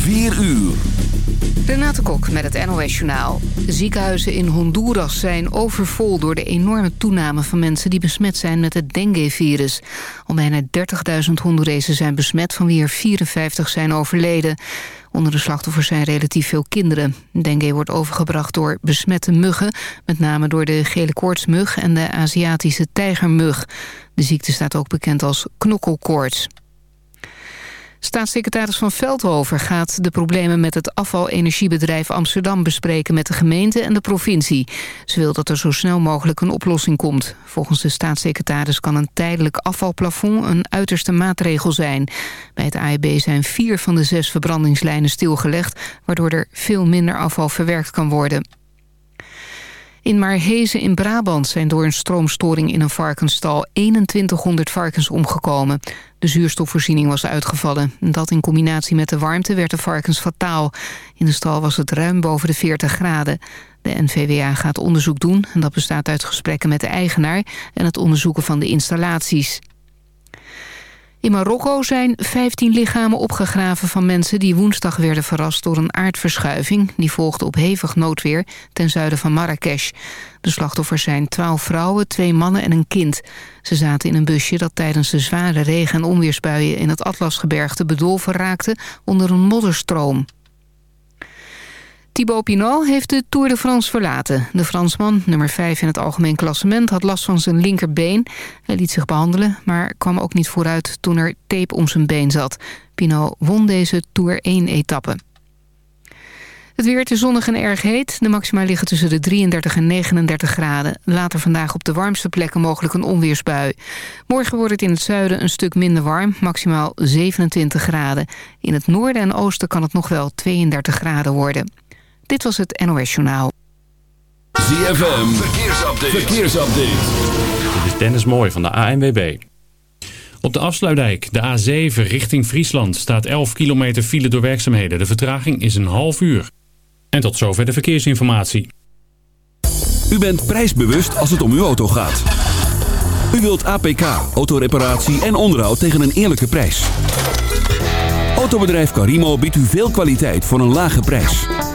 4 uur. Renate Kok met het NOS Journaal. Ziekenhuizen in Honduras zijn overvol door de enorme toename van mensen die besmet zijn met het dengue-virus. Al bijna 30.000 Hondurezen zijn besmet, van wie er 54 zijn overleden. Onder de slachtoffers zijn relatief veel kinderen. Dengue wordt overgebracht door besmette muggen, met name door de gele koortsmug en de Aziatische tijgermug. De ziekte staat ook bekend als knokkelkoorts. Staatssecretaris Van Veldhoven gaat de problemen met het afvalenergiebedrijf Amsterdam bespreken met de gemeente en de provincie. Ze wil dat er zo snel mogelijk een oplossing komt. Volgens de staatssecretaris kan een tijdelijk afvalplafond een uiterste maatregel zijn. Bij het AEB zijn vier van de zes verbrandingslijnen stilgelegd, waardoor er veel minder afval verwerkt kan worden. In Maarhezen in Brabant zijn door een stroomstoring in een varkensstal 2100 varkens omgekomen. De zuurstofvoorziening was uitgevallen. Dat in combinatie met de warmte werd de varkens fataal. In de stal was het ruim boven de 40 graden. De NVWA gaat onderzoek doen en dat bestaat uit gesprekken met de eigenaar en het onderzoeken van de installaties. In Marokko zijn 15 lichamen opgegraven van mensen die woensdag werden verrast door een aardverschuiving. Die volgde op hevig noodweer ten zuiden van Marrakesh. De slachtoffers zijn 12 vrouwen, twee mannen en een kind. Ze zaten in een busje dat tijdens de zware regen- en onweersbuien in het Atlasgebergte bedolven raakte onder een modderstroom. Thibaut Pinot heeft de Tour de France verlaten. De Fransman, nummer 5 in het algemeen klassement, had last van zijn linkerbeen. Hij liet zich behandelen, maar kwam ook niet vooruit toen er tape om zijn been zat. Pinot won deze Tour 1-etappe. Het weer is zonnig en erg heet. De maxima liggen tussen de 33 en 39 graden. Later vandaag op de warmste plekken mogelijk een onweersbui. Morgen wordt het in het zuiden een stuk minder warm, maximaal 27 graden. In het noorden en oosten kan het nog wel 32 graden worden. Dit was het NOS Journaal. ZFM, verkeersupdate. verkeersupdate. Dit is Dennis Mooi van de ANWB. Op de afsluitdijk, de A7 richting Friesland, staat 11 kilometer file door werkzaamheden. De vertraging is een half uur. En tot zover de verkeersinformatie. U bent prijsbewust als het om uw auto gaat. U wilt APK, autoreparatie en onderhoud tegen een eerlijke prijs. Autobedrijf Carimo biedt u veel kwaliteit voor een lage prijs.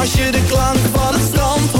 Als je de klank van het strand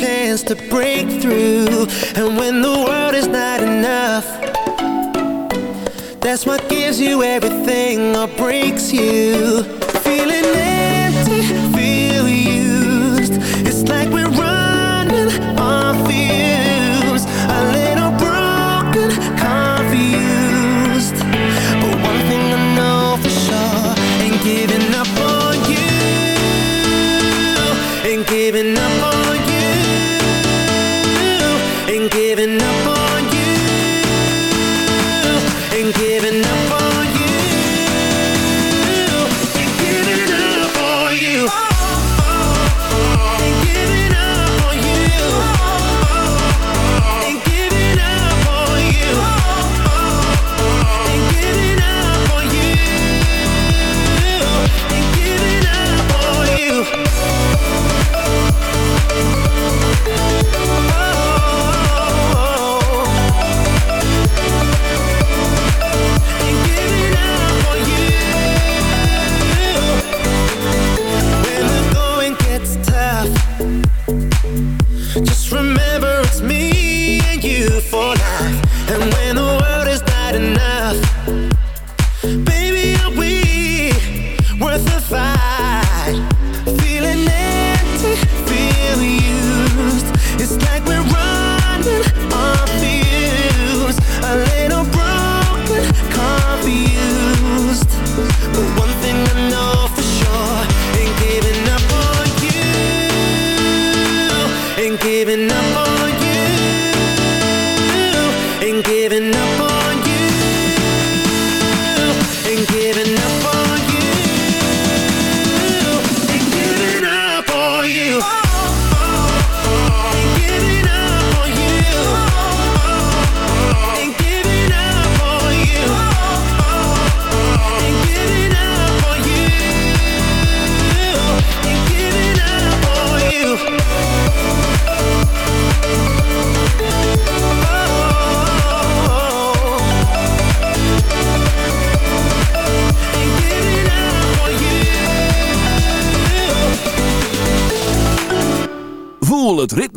chance to break through. And when the world is not enough That's what gives you everything or breaks you. Feeling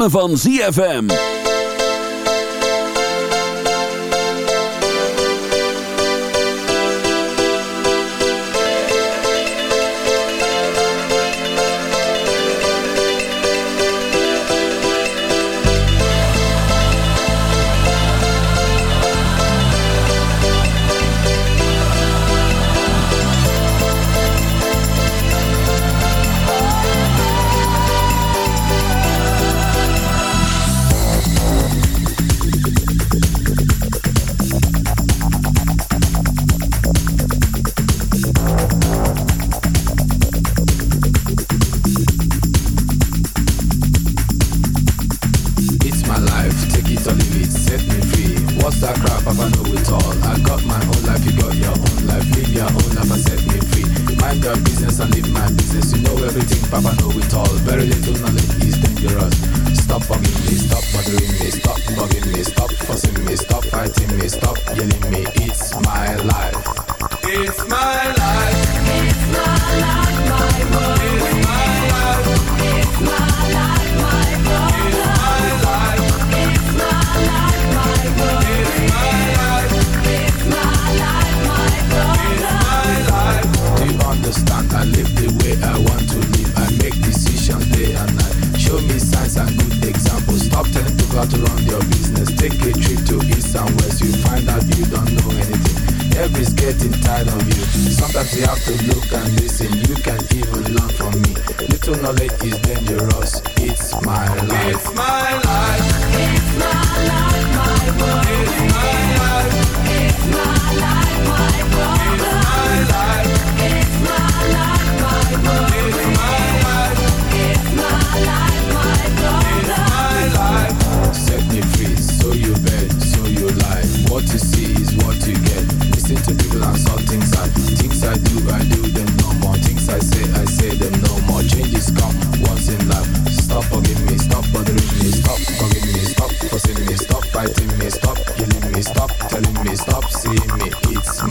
van ZFM.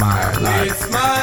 Live, live.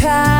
time.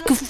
could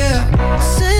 yeah.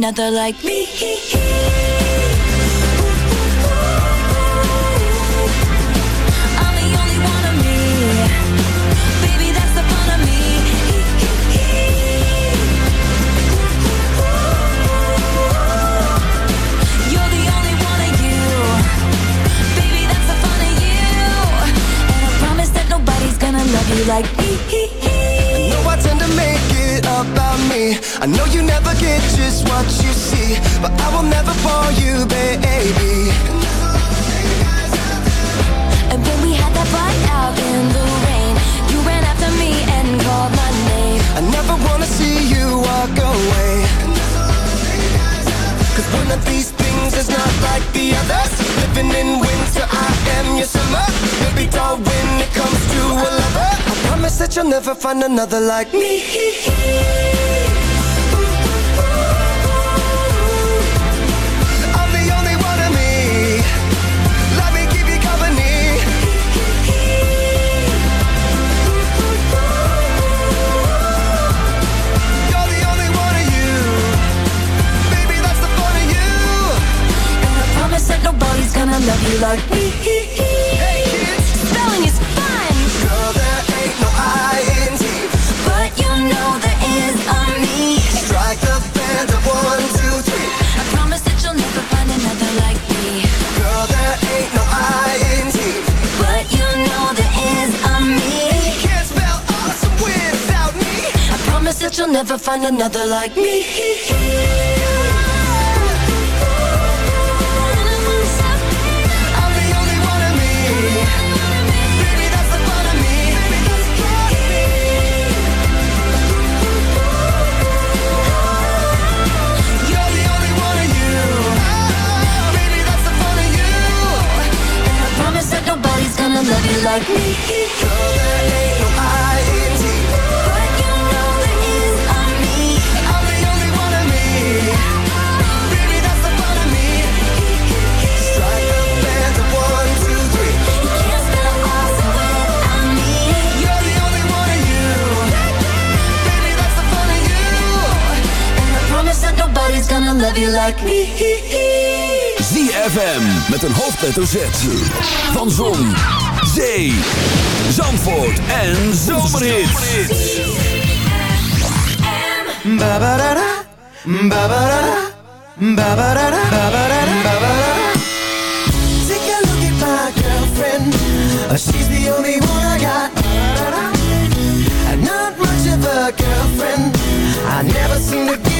Another like me. Living in winter, I am your summer. Baby doll, when it comes to a lover, I promise that you'll never find another like me. nobody's gonna love you like me. Hey kids, Spelling is fun, girl, there ain't no I in T. but you know there is on me. Strike the band of one, two, three. I promise that you'll never find another like me. Girl, there ain't no I in T. But you know there is on me. You Can't spell awesome without me. I promise that you'll never find another like me. gonna love like me. Love you like me. ZFM met een hoofdletter Z. Van Zon, Zee, Zandvoort en Zomerhits. Ba-ba-da-da, ba-ba-da-da. Take a look at my girlfriend. Uh, She's the only one I got. Not much of a girlfriend. I never seem to get.